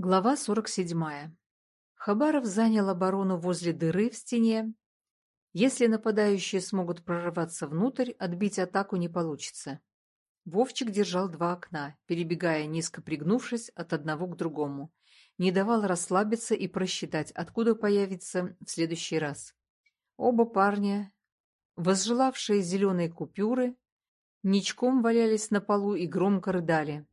Глава 47. Хабаров занял оборону возле дыры в стене. Если нападающие смогут прорваться внутрь, отбить атаку не получится. Вовчик держал два окна, перебегая, низко пригнувшись от одного к другому. Не давал расслабиться и просчитать, откуда появится в следующий раз. Оба парня, возжелавшие зеленые купюры, ничком валялись на полу и громко рыдали.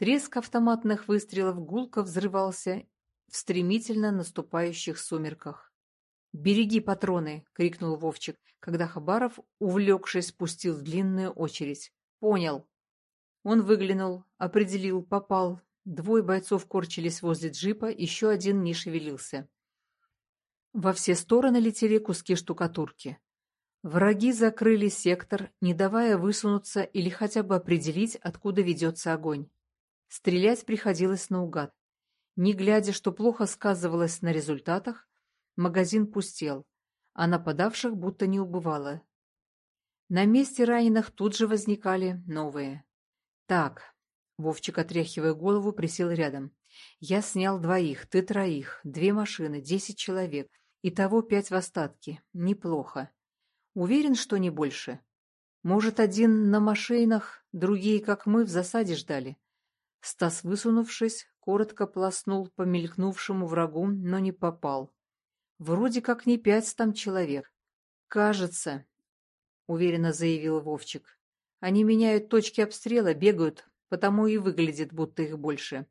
Треск автоматных выстрелов гулко взрывался в стремительно наступающих сумерках. «Береги патроны!» — крикнул Вовчик, когда Хабаров, увлекшись, спустил длинную очередь. «Понял!» Он выглянул, определил, попал. Двое бойцов корчились возле джипа, еще один не шевелился. Во все стороны летели куски штукатурки. Враги закрыли сектор, не давая высунуться или хотя бы определить, откуда ведется огонь. Стрелять приходилось наугад. Не глядя, что плохо сказывалось на результатах, магазин пустел, а нападавших будто не убывало. На месте раненых тут же возникали новые. «Так», — Вовчик, отряхивая голову, присел рядом. «Я снял двоих, ты троих, две машины, десять человек. Итого пять в остатке. Неплохо. Уверен, что не больше? Может, один на машинах, другие, как мы, в засаде ждали?» Стас, высунувшись, коротко полоснул по мелькнувшему врагу, но не попал. Вроде как не пять там человек. Кажется, — уверенно заявил Вовчик. Они меняют точки обстрела, бегают, потому и выглядит, будто их больше,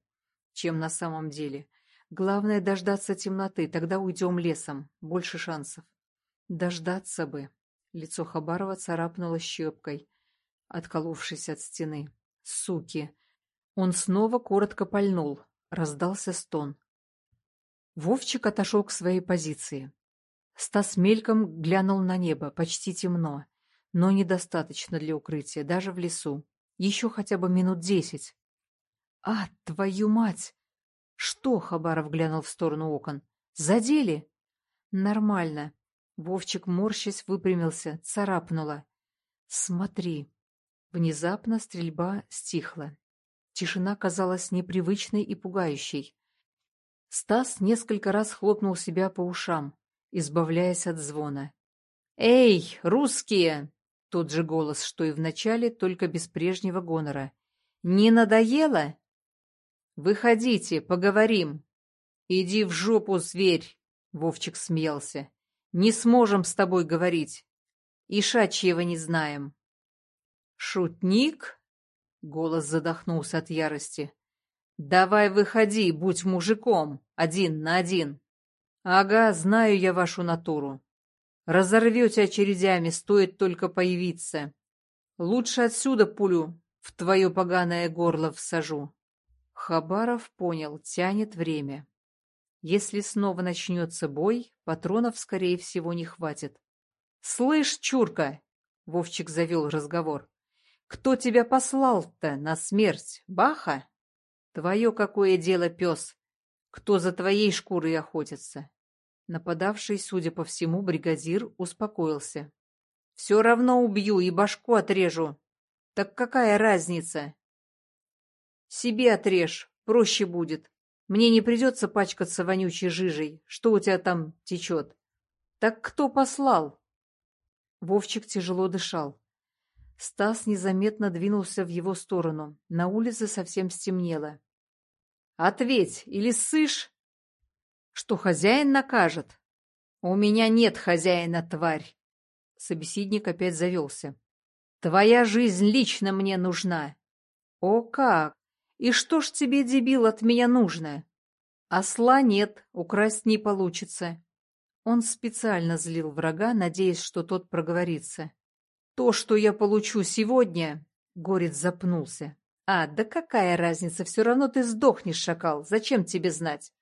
чем на самом деле. Главное — дождаться темноты, тогда уйдем лесом, больше шансов. Дождаться бы. Лицо Хабарова царапнуло щепкой, отколовшись от стены. Суки! Он снова коротко пальнул. Раздался стон. Вовчик отошел к своей позиции. Стас мельком глянул на небо, почти темно, но недостаточно для укрытия, даже в лесу. Еще хотя бы минут десять. «А, твою мать!» «Что?» — Хабаров глянул в сторону окон. «Задели?» «Нормально». Вовчик, морщась, выпрямился, царапнуло. «Смотри». Внезапно стрельба стихла. Тишина казалась непривычной и пугающей. Стас несколько раз хлопнул себя по ушам, избавляясь от звона. «Эй, русские!» Тот же голос, что и в начале, только без прежнего гонора. «Не надоело?» «Выходите, поговорим!» «Иди в жопу, зверь!» — Вовчик смеялся. «Не сможем с тобой говорить. Ишачьего не знаем». «Шутник?» Голос задохнулся от ярости. «Давай выходи, будь мужиком, один на один». «Ага, знаю я вашу натуру. Разорвете очередями, стоит только появиться. Лучше отсюда пулю в твое поганое горло всажу». Хабаров понял, тянет время. Если снова начнется бой, патронов, скорее всего, не хватит. «Слышь, чурка!» — Вовчик завел разговор. Кто тебя послал-то на смерть, Баха? Твое какое дело, пес? Кто за твоей шкурой охотится? Нападавший, судя по всему, бригадир успокоился. Все равно убью и башку отрежу. Так какая разница? Себе отрежь, проще будет. Мне не придется пачкаться вонючей жижей. Что у тебя там течет? Так кто послал? Вовчик тяжело дышал. Стас незаметно двинулся в его сторону. На улице совсем стемнело. «Ответь, или сышь, что хозяин накажет?» «У меня нет хозяина, тварь!» Собеседник опять завелся. «Твоя жизнь лично мне нужна!» «О как! И что ж тебе, дебил, от меня нужно?» «Осла нет, украсть не получится». Он специально злил врага, надеясь, что тот проговорится. То, что я получу сегодня... Горец запнулся. А, да какая разница, все равно ты сдохнешь, шакал. Зачем тебе знать?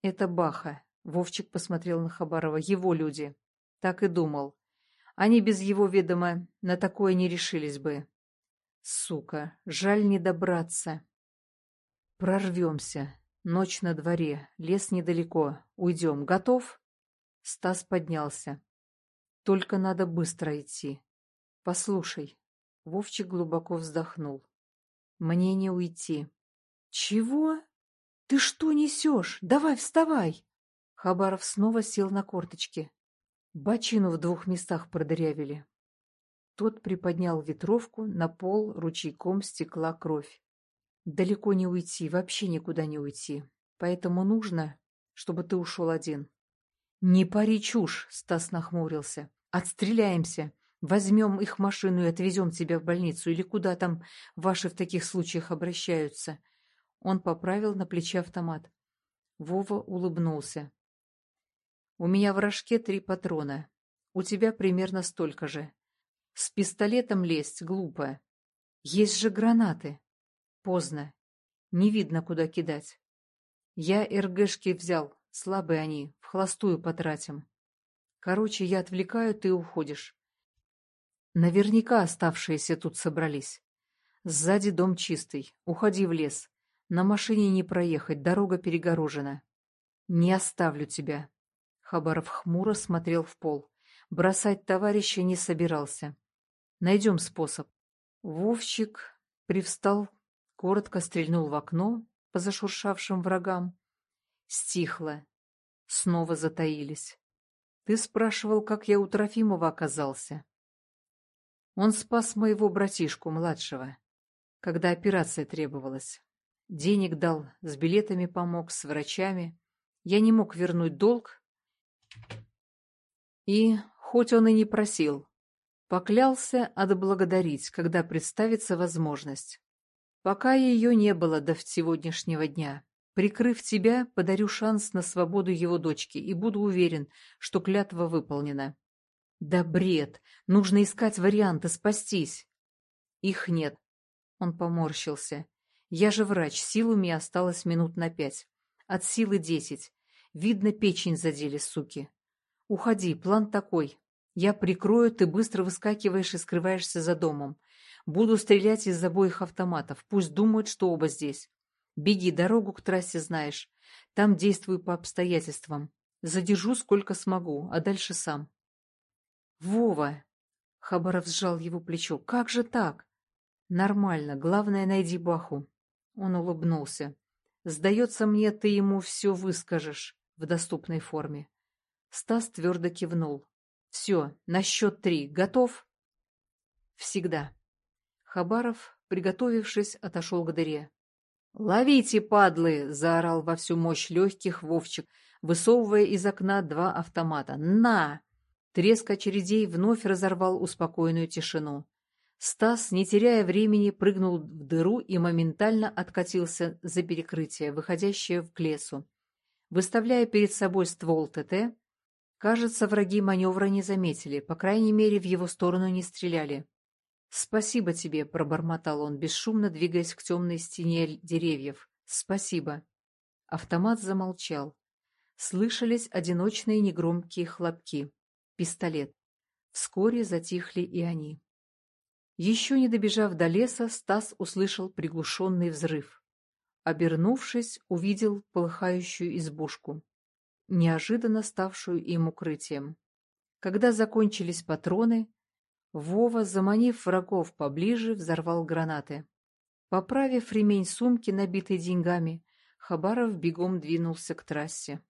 Это Баха. Вовчик посмотрел на Хабарова. Его люди. Так и думал. Они без его ведома на такое не решились бы. Сука, жаль не добраться. Прорвемся. Ночь на дворе, лес недалеко. Уйдем. Готов? Стас поднялся. Только надо быстро идти. Послушай, Вовчик глубоко вздохнул. Мне не уйти. Чего? Ты что несешь? Давай, вставай! Хабаров снова сел на корточки. Бочину в двух местах продырявили. Тот приподнял ветровку, на пол ручейком стекла кровь. Далеко не уйти, вообще никуда не уйти. Поэтому нужно, чтобы ты ушел один. — Не пари чушь, — Стас нахмурился. — Отстреляемся. Возьмем их машину и отвезем тебя в больницу. Или куда там ваши в таких случаях обращаются. Он поправил на плече автомат. Вова улыбнулся. У меня в рожке три патрона. У тебя примерно столько же. С пистолетом лезть глупо. Есть же гранаты. Поздно. Не видно, куда кидать. Я РГшки взял. Слабые они. В холостую потратим. Короче, я отвлекаю, ты уходишь. Наверняка оставшиеся тут собрались. Сзади дом чистый. Уходи в лес. На машине не проехать, дорога перегорожена. Не оставлю тебя. Хабаров хмуро смотрел в пол. Бросать товарища не собирался. Найдем способ. Вовчик привстал, коротко стрельнул в окно по зашуршавшим врагам. Стихло. Снова затаились. Ты спрашивал, как я у Трофимова оказался. Он спас моего братишку, младшего, когда операция требовалась. Денег дал, с билетами помог, с врачами. Я не мог вернуть долг, и, хоть он и не просил, поклялся отблагодарить, когда представится возможность. Пока ее не было до сегодняшнего дня. Прикрыв тебя, подарю шанс на свободу его дочки и буду уверен, что клятва выполнена. Да бред! Нужно искать варианты спастись. Их нет. Он поморщился. Я же врач, сил у меня осталось минут на пять. От силы десять. Видно, печень задели, суки. Уходи, план такой. Я прикрою, ты быстро выскакиваешь и скрываешься за домом. Буду стрелять из обоих автоматов. Пусть думают, что оба здесь. Беги, дорогу к трассе знаешь. Там действую по обстоятельствам. Задержу, сколько смогу, а дальше сам. Вова! Хабаров сжал его плечо. Как же так? Нормально. Главное, найди Баху. Он улыбнулся. Сдается мне, ты ему все выскажешь в доступной форме. Стас твердо кивнул. «Все, на счет три. Готов?» «Всегда». Хабаров, приготовившись, отошел к дыре. «Ловите, падлы!» — заорал во всю мощь легких Вовчик, высовывая из окна два автомата. «На!» Треск очередей вновь разорвал успокоенную тишину. Стас, не теряя времени, прыгнул в дыру и моментально откатился за перекрытие, выходящее к лесу. Выставляя перед собой ствол ТТ, кажется, враги маневра не заметили, по крайней мере, в его сторону не стреляли. «Спасибо тебе», — пробормотал он, бесшумно двигаясь к темной стене деревьев. «Спасибо». Автомат замолчал. Слышались одиночные негромкие хлопки. Пистолет. Вскоре затихли и они. Еще не добежав до леса, Стас услышал приглушенный взрыв. Обернувшись, увидел полыхающую избушку, неожиданно ставшую им укрытием. Когда закончились патроны, Вова, заманив врагов поближе, взорвал гранаты. Поправив ремень сумки, набитой деньгами, Хабаров бегом двинулся к трассе.